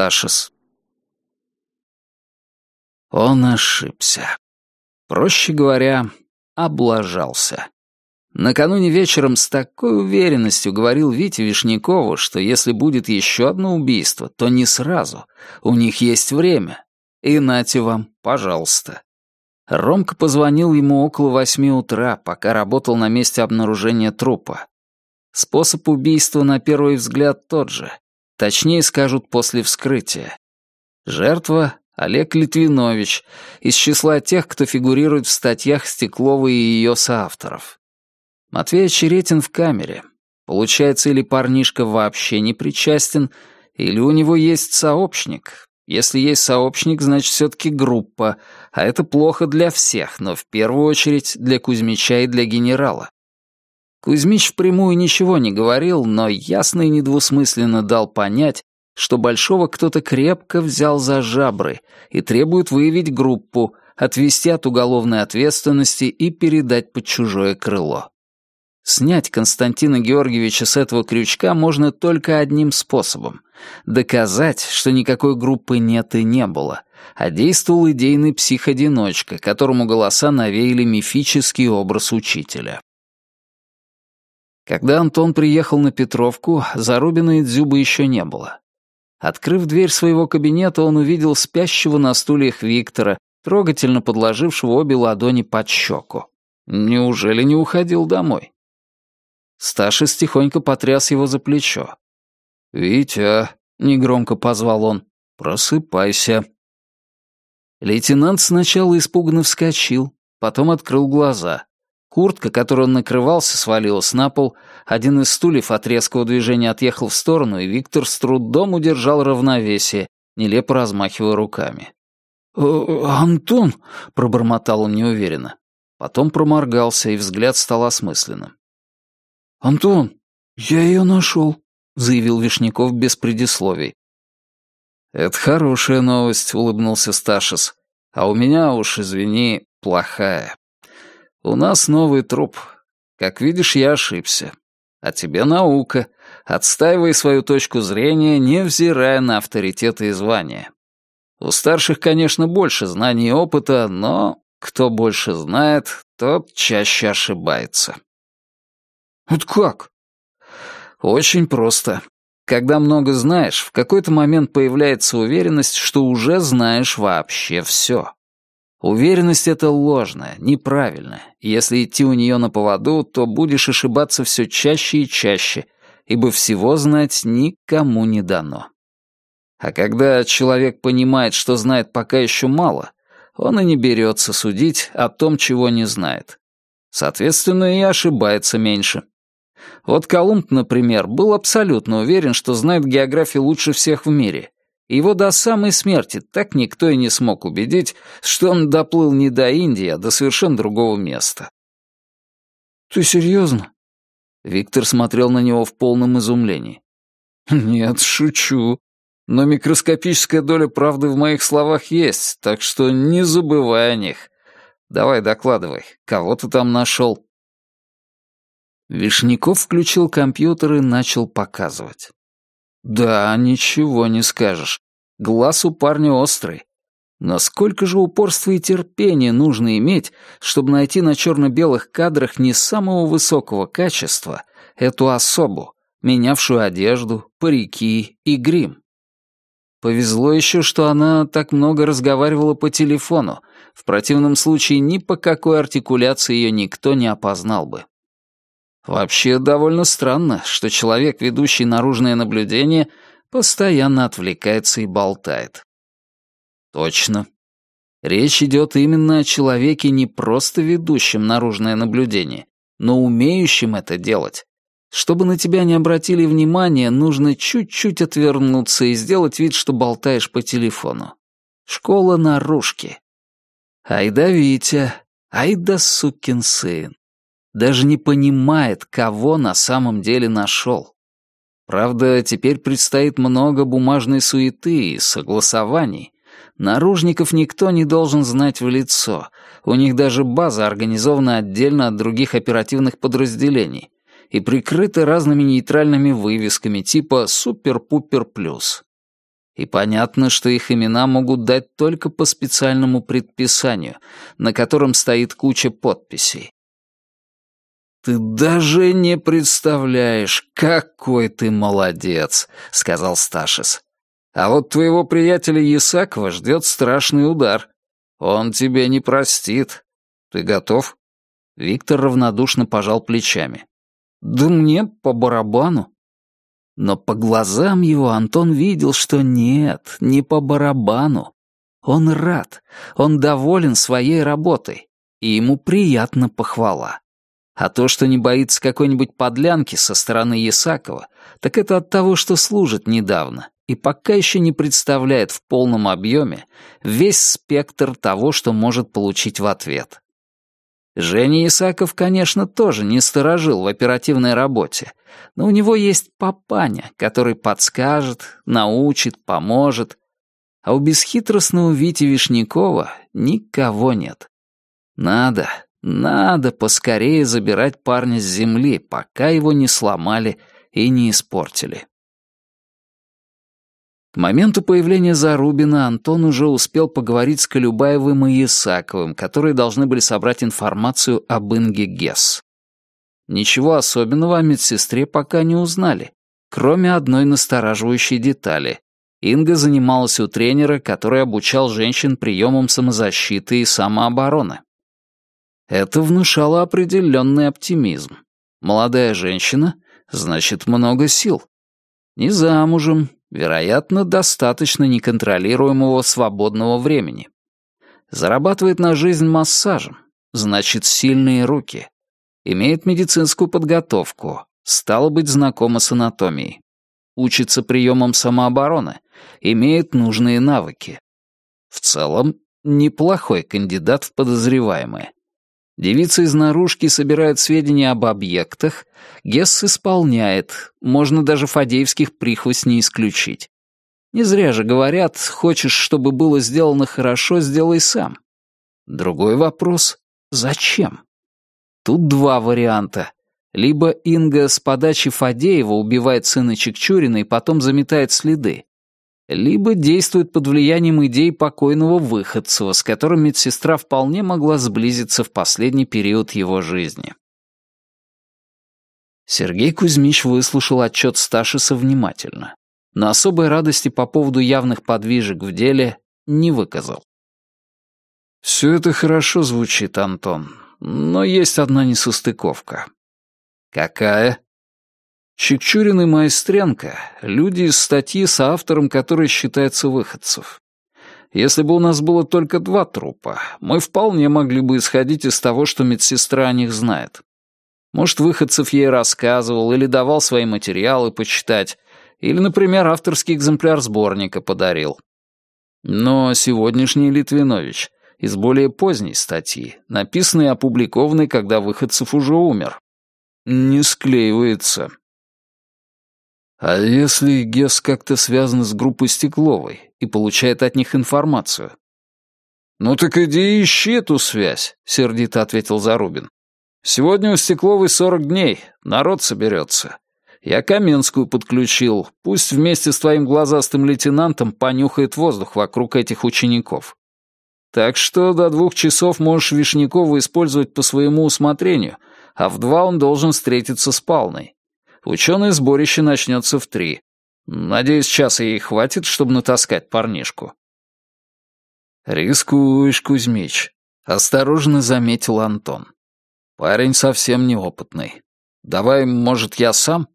Сташис. Он ошибся. Проще говоря, облажался. Накануне вечером с такой уверенностью говорил Вите Вишнякову, что если будет еще одно убийство, то не сразу. У них есть время. И нате вам, пожалуйста. Ромка позвонил ему около восьми утра, пока работал на месте обнаружения трупа. Способ убийства на первый взгляд тот же. Точнее скажут после вскрытия. Жертва — Олег Литвинович, из числа тех, кто фигурирует в статьях Стеклова и ее соавторов. Матвей Очеретин в камере. Получается, или парнишка вообще не причастен, или у него есть сообщник. Если есть сообщник, значит, все-таки группа, а это плохо для всех, но в первую очередь для Кузьмича и для генерала. Кузьмич впрямую ничего не говорил, но ясно и недвусмысленно дал понять, что Большого кто-то крепко взял за жабры и требует выявить группу, отвести от уголовной ответственности и передать под чужое крыло. Снять Константина Георгиевича с этого крючка можно только одним способом — доказать, что никакой группы нет и не было, а действовал идейный псих-одиночка, которому голоса навеяли мифический образ учителя. Когда Антон приехал на Петровку, Зарубина и Дзюба еще не было. Открыв дверь своего кабинета, он увидел спящего на стульях Виктора, трогательно подложившего обе ладони под щеку. Неужели не уходил домой? Сташис тихонько потряс его за плечо. «Витя», — негромко позвал он, — «просыпайся». Лейтенант сначала испуганно вскочил, потом открыл глаза. Куртка, которой он накрывался, свалилась на пол, один из стульев от резкого движения отъехал в сторону, и Виктор с трудом удержал равновесие, нелепо размахивая руками. «Э, «Антон!» — пробормотал он неуверенно. Потом проморгался, и взгляд стал осмысленным. «Антон, я ее нашел», — заявил Вишняков без предисловий. «Это хорошая новость», — улыбнулся Сташис. «А у меня уж, извини, плохая. У нас новый труп. Как видишь, я ошибся. А тебе наука. Отстаивай свою точку зрения, невзирая на авторитеты и звания. У старших, конечно, больше знаний и опыта, но кто больше знает, тот чаще ошибается». «Это как?» «Очень просто. Когда много знаешь, в какой-то момент появляется уверенность, что уже знаешь вообще все. Уверенность — это ложная, неправильная. Если идти у нее на поводу, то будешь ошибаться все чаще и чаще, ибо всего знать никому не дано. А когда человек понимает, что знает пока еще мало, он и не берется судить о том, чего не знает. Соответственно, и ошибается меньше. Вот Колумб, например, был абсолютно уверен, что знает географию лучше всех в мире. Его до самой смерти так никто и не смог убедить, что он доплыл не до Индии, а до совершенно другого места. «Ты серьезно?» Виктор смотрел на него в полном изумлении. «Нет, шучу. Но микроскопическая доля правды в моих словах есть, так что не забывай о них. Давай докладывай, кого ты там нашел?» Вишняков включил компьютер и начал показывать. Да, ничего не скажешь. Глаз у парня острый. Но сколько же упорства и терпения нужно иметь, чтобы найти на черно-белых кадрах не самого высокого качества эту особу, менявшую одежду, парики и грим? Повезло еще, что она так много разговаривала по телефону. В противном случае ни по какой артикуляции ее никто не опознал бы. Вообще довольно странно, что человек, ведущий наружное наблюдение, постоянно отвлекается и болтает. Точно. Речь идет именно о человеке, не просто ведущем наружное наблюдение, но умеющем это делать. Чтобы на тебя не обратили внимания, нужно чуть-чуть отвернуться и сделать вид, что болтаешь по телефону. Школа наружки. Айда Витя, айда сукин сын даже не понимает, кого на самом деле нашел. Правда, теперь предстоит много бумажной суеты и согласований. Наружников никто не должен знать в лицо. У них даже база организована отдельно от других оперативных подразделений и прикрыта разными нейтральными вывесками типа «Супер-пупер плюс». И понятно, что их имена могут дать только по специальному предписанию, на котором стоит куча подписей. «Ты даже не представляешь, какой ты молодец», — сказал Сташис. «А вот твоего приятеля Ясакова ждет страшный удар. Он тебе не простит. Ты готов?» Виктор равнодушно пожал плечами. «Да мне по барабану». Но по глазам его Антон видел, что нет, не по барабану. Он рад, он доволен своей работой, и ему приятна похвала. А то, что не боится какой-нибудь подлянки со стороны Ясакова, так это от того, что служит недавно и пока еще не представляет в полном объеме весь спектр того, что может получить в ответ. Женя Исаков, конечно, тоже не сторожил в оперативной работе, но у него есть папаня, который подскажет, научит, поможет. А у бесхитростного Вити Вишнякова никого нет. Надо, надо поскорее забирать парня с земли, пока его не сломали и не испортили. К моменту появления Зарубина Антон уже успел поговорить с Колюбаевым и Исаковым, которые должны были собрать информацию об Инге Гесс. Ничего особенного о медсестре пока не узнали, кроме одной настораживающей детали. Инга занималась у тренера, который обучал женщин приемам самозащиты и самообороны. Это внушало определенный оптимизм. Молодая женщина — значит много сил. Не замужем, вероятно, достаточно неконтролируемого свободного времени. Зарабатывает на жизнь массажем, значит сильные руки. Имеет медицинскую подготовку, стало быть знакома с анатомией. Учится приемам самообороны, имеет нужные навыки. В целом, неплохой кандидат в подозреваемые. Девица из наружки собирает сведения об объектах, Гесс исполняет, можно даже фадеевских прихвостней исключить. Не зря же говорят, хочешь, чтобы было сделано хорошо, сделай сам. Другой вопрос — зачем? Тут два варианта. Либо Инга с подачи Фадеева убивает сына Чекчурина и потом заметает следы, либо действует под влиянием идей покойного Выходцева, с которым медсестра вполне могла сблизиться в последний период его жизни. Сергей Кузьмич выслушал отчет Сташиса внимательно, но особой радости по поводу явных подвижек в деле не выказал. «Все это хорошо звучит, Антон, но есть одна несостыковка». «Какая?» Чекчурин и Маестренко — люди из статьи с автором, который считается выходцев. Если бы у нас было только два трупа, мы вполне могли бы исходить из того, что медсестра о них знает. Может, Выходцев ей рассказывал или давал свои материалы почитать, или, например, авторский экземпляр сборника подарил. Но сегодняшний Литвинович из более поздней статьи, написанной и опубликованной, когда Выходцев уже умер, не склеивается. А если Гес как-то связан с группой Стекловой и получает от них информацию? «Ну так иди ищи эту связь», — сердито ответил Зарубин. «Сегодня у Стекловой сорок дней, народ соберется. Я Каменскую подключил, пусть вместе с твоим глазастым лейтенантом понюхает воздух вокруг этих учеников. Так что до двух часов можешь Вишнякова использовать по своему усмотрению, а в два он должен встретиться с Палной. Ученое сборище начнется в три. Надеюсь, часа ей хватит, чтобы натаскать парнишку. «Рискуешь, Кузьмич», — осторожно заметил Антон. «Парень совсем неопытный. Давай, может, я сам?»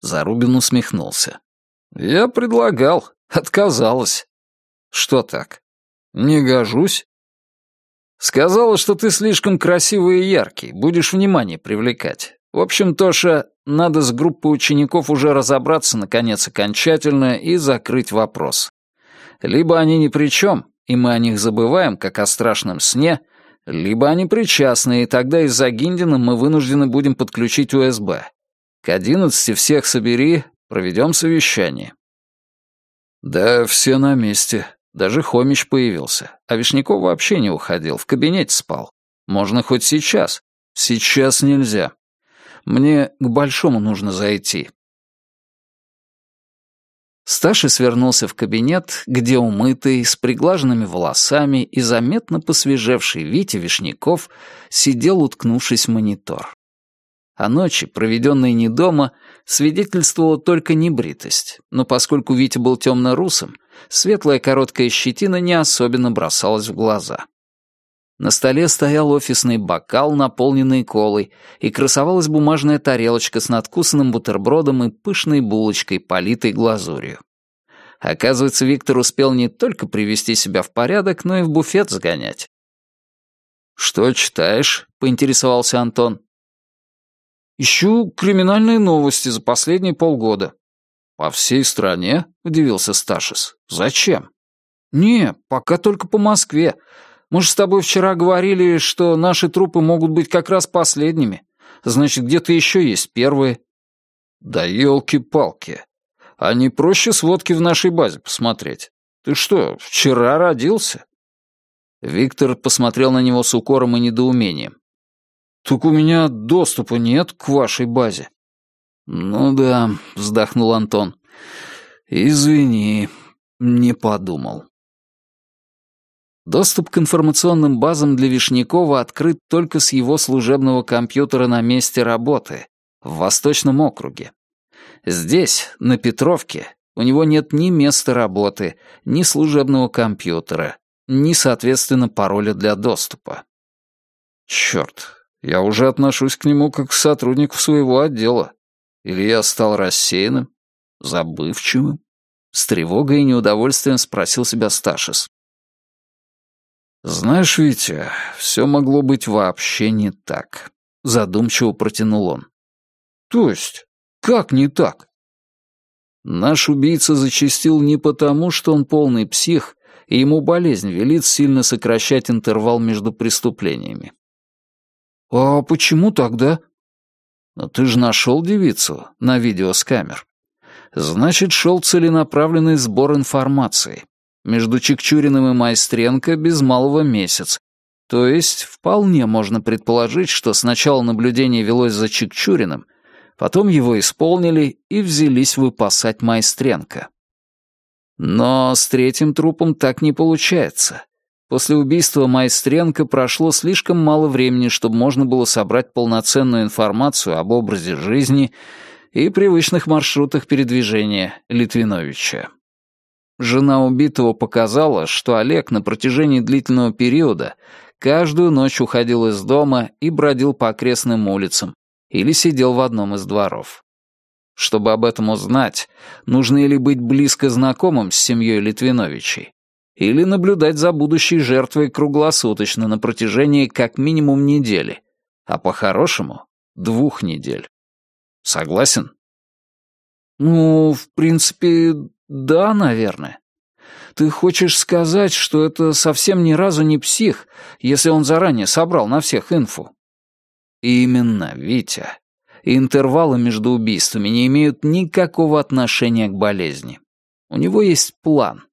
Зарубин усмехнулся. «Я предлагал. Отказалась». «Что так? Не гожусь?» «Сказала, что ты слишком красивый и яркий, будешь внимание привлекать. В общем, Тоша, надо с группой учеников уже разобраться, наконец, окончательно и закрыть вопрос. Либо они ни при чем, и мы о них забываем, как о страшном сне, либо они причастны, и тогда из-за Гиндина мы вынуждены будем подключить УСБ. К одиннадцати всех собери, проведем совещание. Да, все на месте. Даже Хомич появился. А Вишняков вообще не уходил, в кабинете спал. Можно хоть сейчас. Сейчас нельзя. Мне к Большому нужно зайти. Сташи свернулся в кабинет, где умытый, с приглаженными волосами и заметно посвежевший Витя Вишняков сидел, уткнувшись в монитор. О ночи, проведенной не дома, свидетельствовала только небритость, но поскольку Витя был темно-русым, светлая короткая щетина не особенно бросалась в глаза. На столе стоял офисный бокал, наполненный колой, и красовалась бумажная тарелочка с надкусанным бутербродом и пышной булочкой, политой глазурью. Оказывается, Виктор успел не только привести себя в порядок, но и в буфет сгонять. «Что читаешь?» — поинтересовался Антон. «Ищу криминальные новости за последние полгода». «По всей стране?» — удивился Сташис. «Зачем?» «Не, пока только по Москве. Мы же с тобой вчера говорили, что наши трупы могут быть как раз последними. Значит, где-то еще есть первые». «Да елки-палки. А не проще сводки в нашей базе посмотреть? Ты что, вчера родился?» Виктор посмотрел на него с укором и недоумением. «Так у меня доступа нет к вашей базе». «Ну да», — вздохнул Антон. «Извини, не подумал». Доступ к информационным базам для Вишнякова открыт только с его служебного компьютера на месте работы, в Восточном округе. Здесь, на Петровке, у него нет ни места работы, ни служебного компьютера, ни, соответственно, пароля для доступа. Черт, я уже отношусь к нему как к сотруднику своего отдела. Или я стал рассеянным, забывчивым? С тревогой и неудовольствием спросил себя Сташис. «Знаешь, Витя, все могло быть вообще не так», — задумчиво протянул он. «То есть? Как не так?» Наш убийца зачастил не потому, что он полный псих, и ему болезнь велит сильно сокращать интервал между преступлениями. «А почему тогда?» «Но ты же нашел девицу на видео с камер. Значит, шел целенаправленный сбор информации. Между Чикчуриным и Майстренко без малого месяц. То есть вполне можно предположить, что сначала наблюдение велось за Чикчуриным, потом его исполнили и взялись выпасать Майстренко. Но с третьим трупом так не получается. После убийства Майстренко прошло слишком мало времени, чтобы можно было собрать полноценную информацию об образе жизни и привычных маршрутах передвижения Литвиновича. Жена убитого показала, что Олег на протяжении длительного периода каждую ночь уходил из дома и бродил по окрестным улицам или сидел в одном из дворов. Чтобы об этом узнать, нужно или быть близко знакомым с семьей Литвиновичей, или наблюдать за будущей жертвой круглосуточно на протяжении как минимум недели, а по-хорошему — двух недель. Согласен? Ну, в принципе, «Да, наверное. Ты хочешь сказать, что это совсем ни разу не псих, если он заранее собрал на всех инфу?» «Именно, Витя. Интервалы между убийствами не имеют никакого отношения к болезни. У него есть план.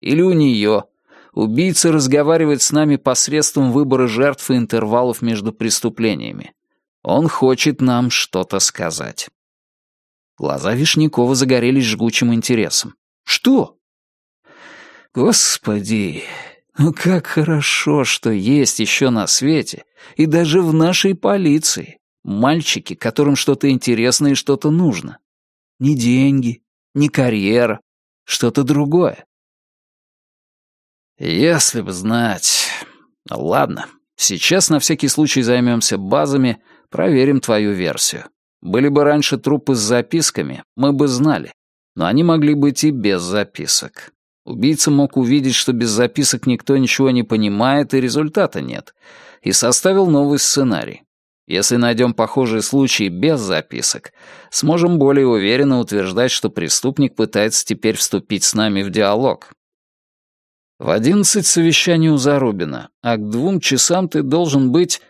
Или у нее. Убийца разговаривает с нами посредством выбора жертв и интервалов между преступлениями. Он хочет нам что-то сказать». Глаза Вишнякова загорелись жгучим интересом. Что? Господи, ну как хорошо, что есть еще на свете, и даже в нашей полиции, мальчики, которым что-то интересно и что-то нужно. Не деньги, не карьера, что-то другое. Если бы знать... Ладно, сейчас на всякий случай займемся базами, проверим твою версию. Были бы раньше трупы с записками, мы бы знали но они могли быть и без записок. Убийца мог увидеть, что без записок никто ничего не понимает и результата нет, и составил новый сценарий. Если найдем похожие случаи без записок, сможем более уверенно утверждать, что преступник пытается теперь вступить с нами в диалог. В одиннадцать совещаний у Зарубина, а к двум часам ты должен быть...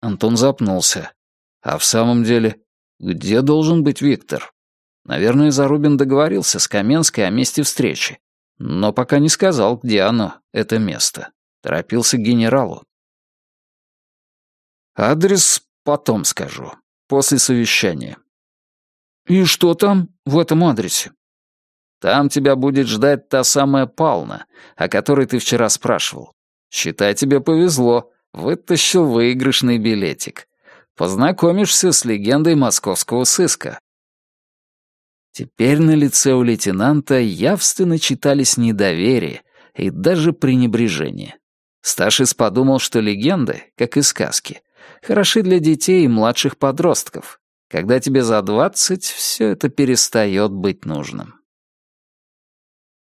Антон запнулся. А в самом деле, где должен быть Виктор? Наверное, Зарубин договорился с Каменской о месте встречи, но пока не сказал, где оно, это место. Торопился к генералу. Адрес потом скажу, после совещания. И что там в этом адресе? Там тебя будет ждать та самая Пална, о которой ты вчера спрашивал. Считай, тебе повезло, вытащил выигрышный билетик. Познакомишься с легендой московского сыска. Теперь на лице у лейтенанта явственно читались недоверие и даже пренебрежение. Сташис подумал, что легенды, как и сказки, хороши для детей и младших подростков. Когда тебе за двадцать, все это перестает быть нужным.